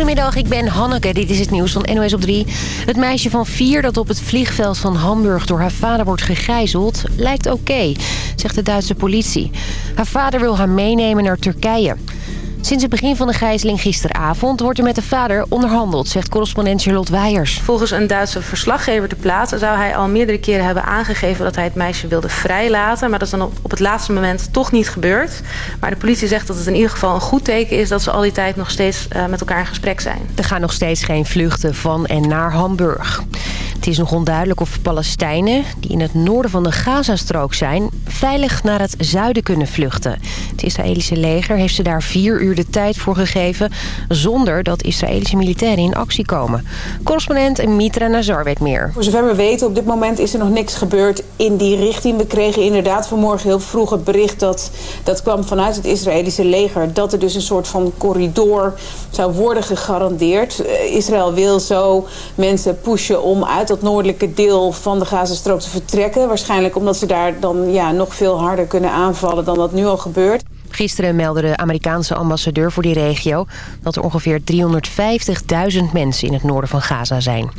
Goedemiddag, ik ben Hanneke. Dit is het nieuws van NOS op 3. Het meisje van vier dat op het vliegveld van Hamburg door haar vader wordt gegijzeld... lijkt oké, zegt de Duitse politie. Haar vader wil haar meenemen naar Turkije. Sinds het begin van de gijzeling gisteravond wordt er met de vader onderhandeld, zegt correspondent Charlotte Weijers. Volgens een Duitse verslaggever te plaatsen zou hij al meerdere keren hebben aangegeven dat hij het meisje wilde vrijlaten. Maar dat is dan op het laatste moment toch niet gebeurd. Maar de politie zegt dat het in ieder geval een goed teken is dat ze al die tijd nog steeds uh, met elkaar in gesprek zijn. Er gaan nog steeds geen vluchten van en naar Hamburg. Het is nog onduidelijk of Palestijnen, die in het noorden van de Gazastrook zijn... veilig naar het zuiden kunnen vluchten. Het Israëlische leger heeft ze daar vier uur de tijd voor gegeven... zonder dat Israëlische militairen in actie komen. Correspondent Mitra Nazar weet meer. Voor zover we weten, op dit moment is er nog niks gebeurd in die richting. We kregen inderdaad vanmorgen heel vroeg het bericht dat... dat kwam vanuit het Israëlische leger... dat er dus een soort van corridor zou worden gegarandeerd. Israël wil zo mensen pushen om uit dat noordelijke deel van de Gazastrook te vertrekken. Waarschijnlijk omdat ze daar dan ja, nog veel harder kunnen aanvallen dan dat nu al gebeurt. Gisteren meldde de Amerikaanse ambassadeur voor die regio... dat er ongeveer 350.000 mensen in het noorden van Gaza zijn.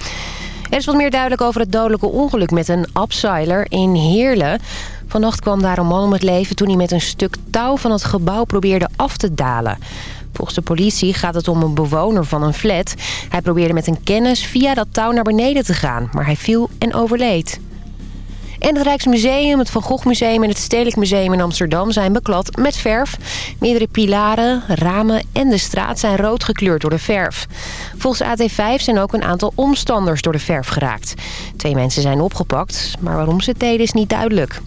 Er is wat meer duidelijk over het dodelijke ongeluk met een upsiler in Heerlen. Vannacht kwam daar een man om het leven toen hij met een stuk touw van het gebouw probeerde af te dalen. Volgens de politie gaat het om een bewoner van een flat. Hij probeerde met een kennis via dat touw naar beneden te gaan, maar hij viel en overleed. En het Rijksmuseum, het Van Gogh Museum en het Stedelijk Museum in Amsterdam zijn beklad met verf. Meerdere pilaren, ramen en de straat zijn rood gekleurd door de verf. Volgens AT5 zijn ook een aantal omstanders door de verf geraakt. Twee mensen zijn opgepakt, maar waarom ze het deden is niet duidelijk.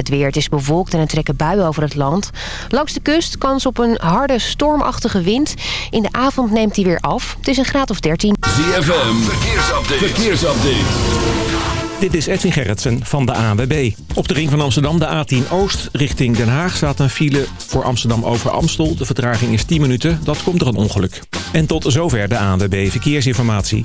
Het weer, het is bewolkt en er trekken buien over het land. Langs de kust kans op een harde, stormachtige wind. In de avond neemt die weer af. Het is een graad of 13. ZFM, verkeersupdate. verkeersupdate. Dit is Edwin Gerritsen van de ANWB. Op de ring van Amsterdam, de A10 Oost, richting Den Haag... staat een file voor Amsterdam over Amstel. De vertraging is 10 minuten, dat komt door een ongeluk. En tot zover de ANWB Verkeersinformatie.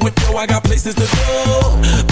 With I got places to go.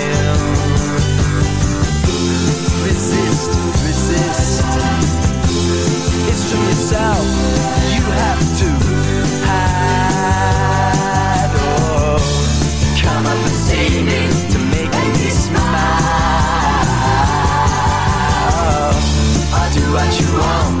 yourself. You have to hide. Oh, come up and see me to make and me smile. Oh, I'll do what you want.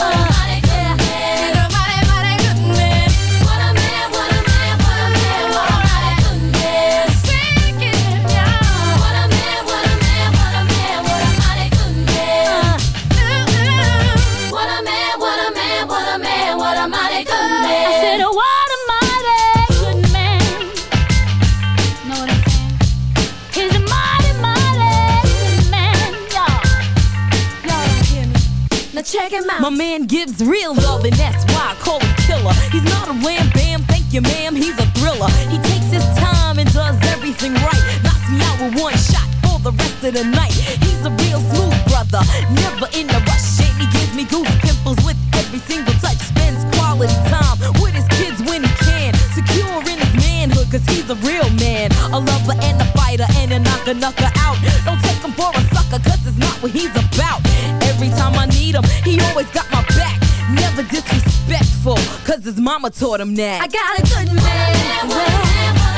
oh. mama taught him that. I got a good man. man, man, man